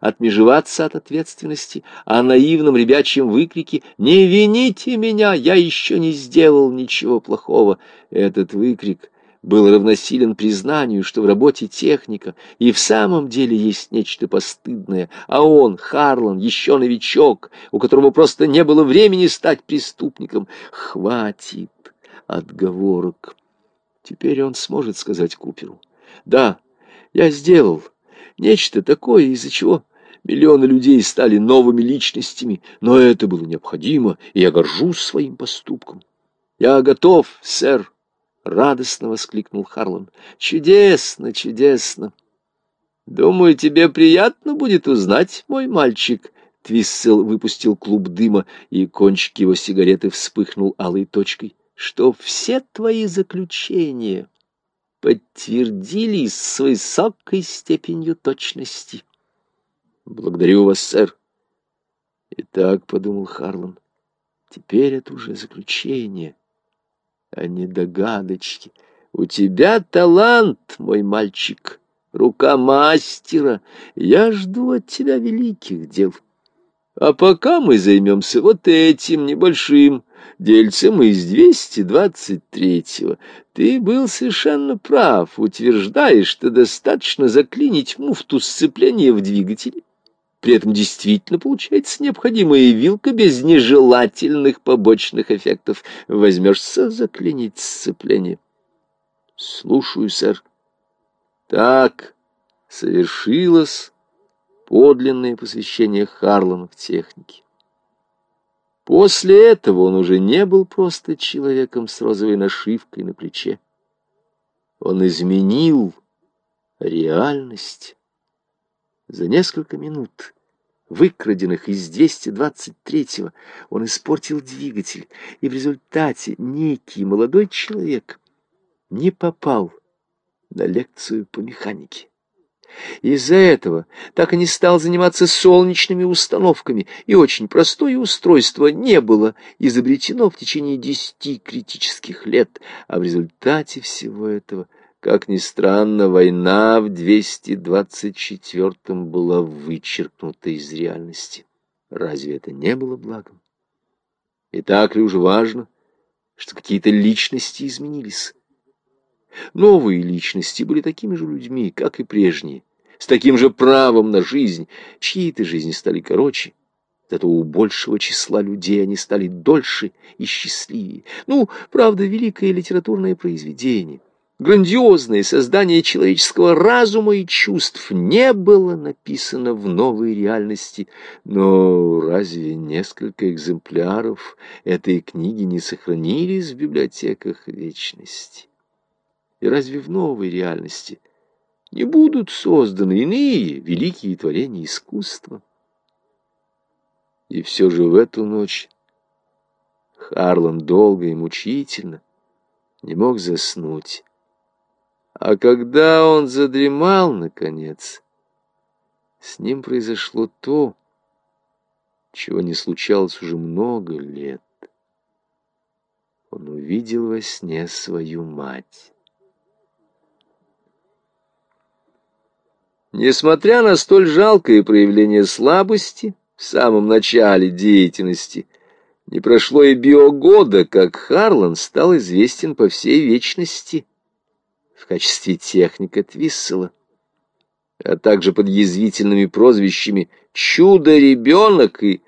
отмежеваться от ответственности, о наивном ребячьем выкрике «Не вините меня, я еще не сделал ничего плохого». Этот выкрик был равносилен признанию, что в работе техника и в самом деле есть нечто постыдное, а он, Харлан, еще новичок, у которого просто не было времени стать преступником. Хватит отговорок. Теперь он сможет сказать Куперу. Да, я сделал нечто такое, из-за чего миллионы людей стали новыми личностями, но это было необходимо, и я горжусь своим поступком. Я готов, сэр, — радостно воскликнул Харлан. Чудесно, чудесно. Думаю, тебе приятно будет узнать, мой мальчик. Твиссел выпустил клуб дыма, и кончик его сигареты вспыхнул алой точкой, что все твои заключения подтвердились с высокой степенью точности. Благодарю вас, сэр. Итак, подумал Харлан, теперь это уже заключение, а не догадочки. У тебя талант, мой мальчик, рука мастера. Я жду от тебя великих дел. А пока мы займемся вот этим небольшим дельцем из 223-го. Ты был совершенно прав, утверждаешь, что достаточно заклинить муфту сцепления в двигателе. При этом действительно получается необходимая вилка без нежелательных побочных эффектов. Возьмешься заклинить сцепление? Слушаю, сэр. Так совершилось подлинное посвящение Харлана в технике. После этого он уже не был просто человеком с розовой нашивкой на плече. Он изменил реальность. За несколько минут, выкраденных из 223-го, он испортил двигатель, и в результате некий молодой человек не попал на лекцию по механике. Из-за этого так и не стал заниматься солнечными установками, и очень простое устройство не было изобретено в течение десяти критических лет, а в результате всего этого, как ни странно, война в 224-м была вычеркнута из реальности. Разве это не было благом? И так ли уж важно, что какие-то личности изменились? Новые личности были такими же людьми, как и прежние, с таким же правом на жизнь. Чьи-то жизни стали короче, зато у большего числа людей они стали дольше и счастливее. Ну, правда, великое литературное произведение, грандиозное создание человеческого разума и чувств не было написано в новой реальности. Но разве несколько экземпляров этой книги не сохранились в библиотеках вечности? И разве в новой реальности не будут созданы иные великие творения искусства? И все же в эту ночь Харлан долго и мучительно не мог заснуть. А когда он задремал, наконец, с ним произошло то, чего не случалось уже много лет. Он увидел во сне свою мать. Несмотря на столь жалкое проявление слабости в самом начале деятельности, не прошло и биогода, как Харлан стал известен по всей вечности в качестве техника Твиссела, а также под язвительными прозвищами «Чудо-ребенок» и